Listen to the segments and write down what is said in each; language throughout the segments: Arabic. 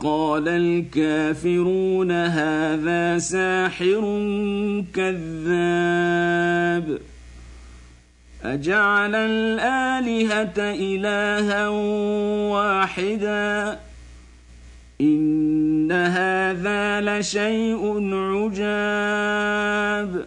وقال الكافرون هذا ساحر كذاب. أجعل الآلهة إلها واحدا. إن هذا لشيء عجاب.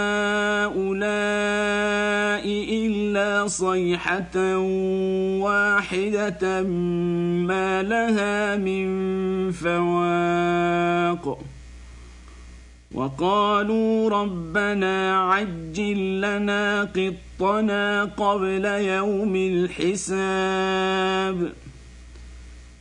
صيحة واحدة ما لها من فواق. وقالوا ربنا عجل لنا قطنا قبل يوم الحساب.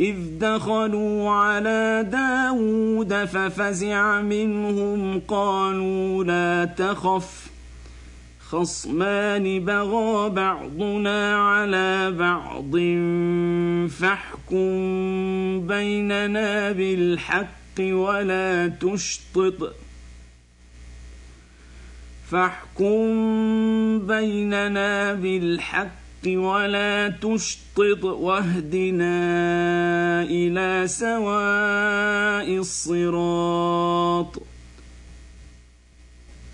إذ دخلوا على داود ففزع منهم قالوا لا تخف خصمان بغى بعضنا على بعض فاحكم بيننا بالحق ولا تشطط. فاحكم بيننا بالحق ولا تشطط واهدنا إلى سواء الصراط.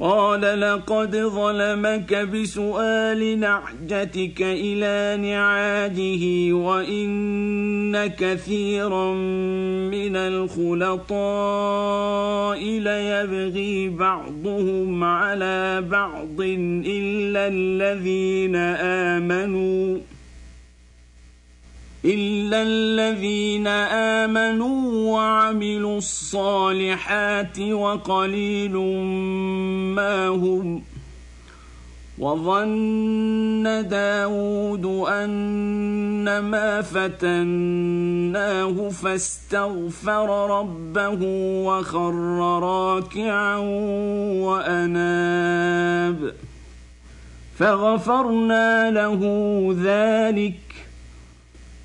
قال لقد ظلمك بسؤال نعجتك إلى نعاجه وإن كثيرا من الخلطاء ليبغي بعضهم على بعض إلا الذين آمنوا. الا الذين امنوا وعملوا الصالحات وقليل ما هم وظن داود أن ما فتناه فاستغفر ربه وخر راكعا وأناب فغفرنا له ذلك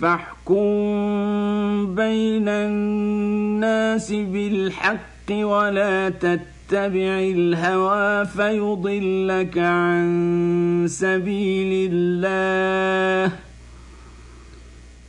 فاحكم بين الناس بالحق ولا تتبع الهوى فيضلك عن سبيل الله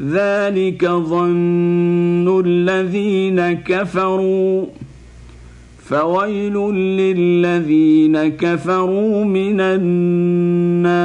ذلك ظن الذين كفروا. فويل للذين كفروا من النار.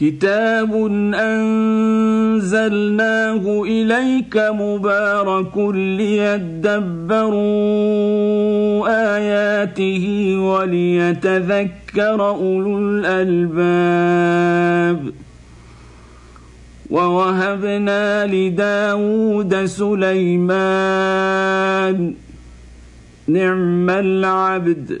كتاب أنزلناه إليك مبارك ليدبروا آياته وليتذكر أولو الألباب. ووهبنا لداود سليمان نعم العبد.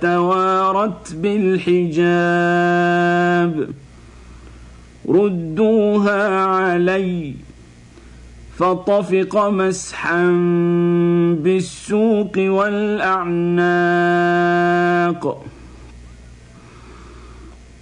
توارت بالحجاب. ردوها علي فطفق مسحا بالسوق والأعناق.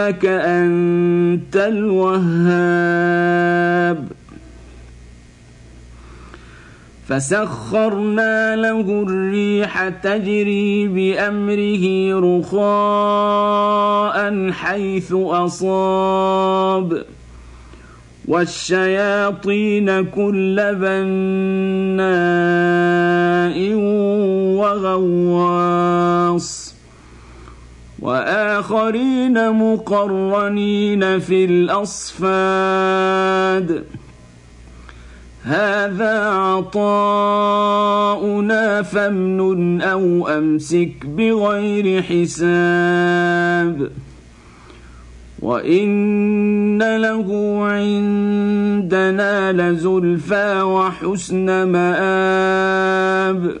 إنك أنت الوهاب. فسخرنا له الريح تجري بأمره رخاء حيث أصاب. والشياطين كل بناء وغواص. وآخرين مقرنين في الأصفاد. هذا عطاؤنا فامنن أو أمسك بغير حساب. وإن له عندنا لزلفى وحسن مآب.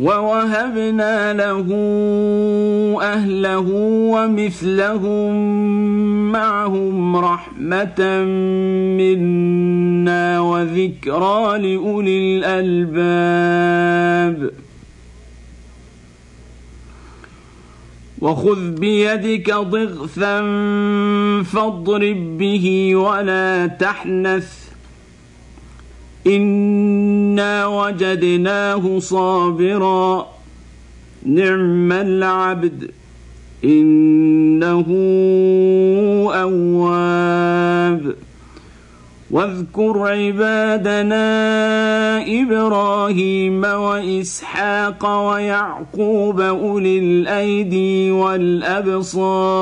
ووهبنا له اهله ومثلهم معهم رحمه منا وذكرى لاولي الالباب وخذ بيدك ضغثا فاضرب به ولا تحنث انا وجدناه صابرا نعم العبد انه اواب واذكر عبادنا إبراهيم واسحاق ويعقوب اولي الايدي والابصار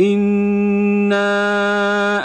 أنا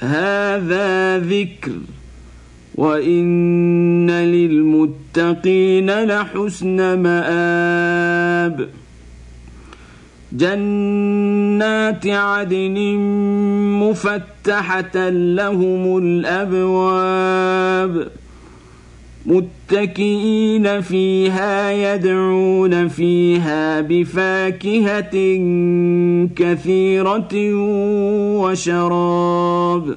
هذا ذكر وإن للمتقين لحسن مآب. جنات عدن مفتحة لهم الأبواب. متكئين فيها يدعون فيها بفاكهة كثيرة وشراب.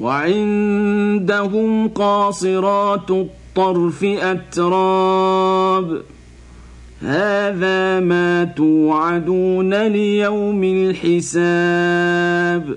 وعندهم قاصرات الطرف أتراب. هذا ما توعدون ليوم الحساب.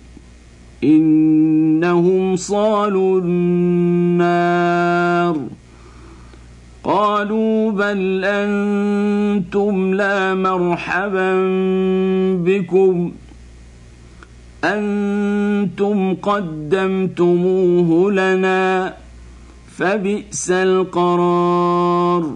إنهم صالوا النار. قالوا بل أنتم لا مرحبا بكم. أن أنتم قدمتموه لنا فبئس القرار.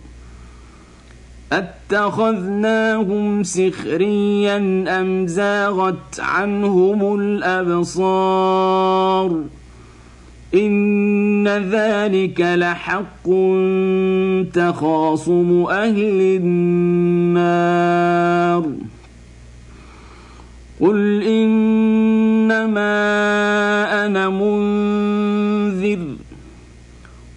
اتخذناهم سخريا ام زاغت عنهم الابصار ان ذلك لحق تخاصم أهل النار قل انما أنا منذر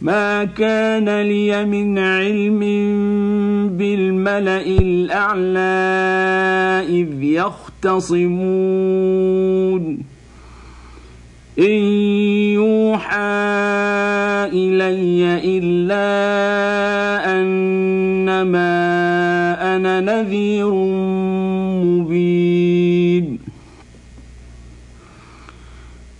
ما كان لي من علم بالملأ الأعلى إذ يختصمون. إن يوحى إلي إلا أنما أنا نذير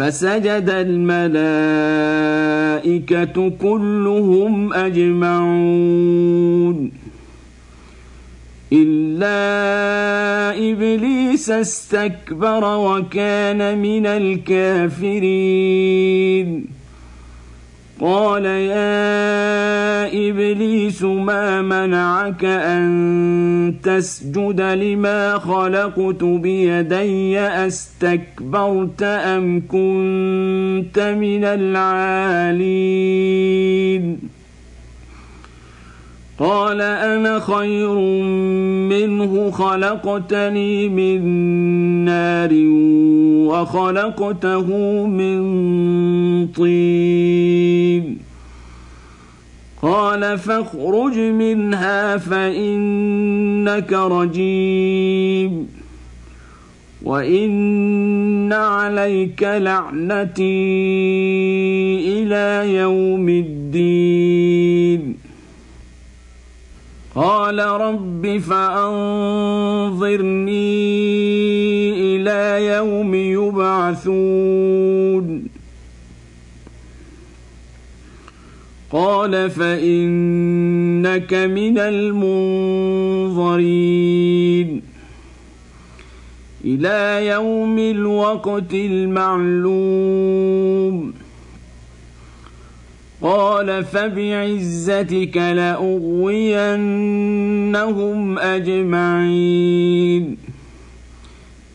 فسجد الملائكة كلهم أجمعون. إلا إبليس استكبر وكان من الكافرين. قال يا إبليس ما منعك أن تسجد لما خلقت بيدي؟ أستكبرت أم كنت من العالين؟ قال أنا خير منه خلقتني من نار وخلقته من طين. قال فاخرج منها فإنك رجيم. وإن عليك لعنتي إلى يوم الدين. قال رب فأنظرني إلى يوم يبعثون. قال فإنك من المنظرين. إلى يوم الوقت المعلوم. قال فبعزتك لأغوينهم أجمعين.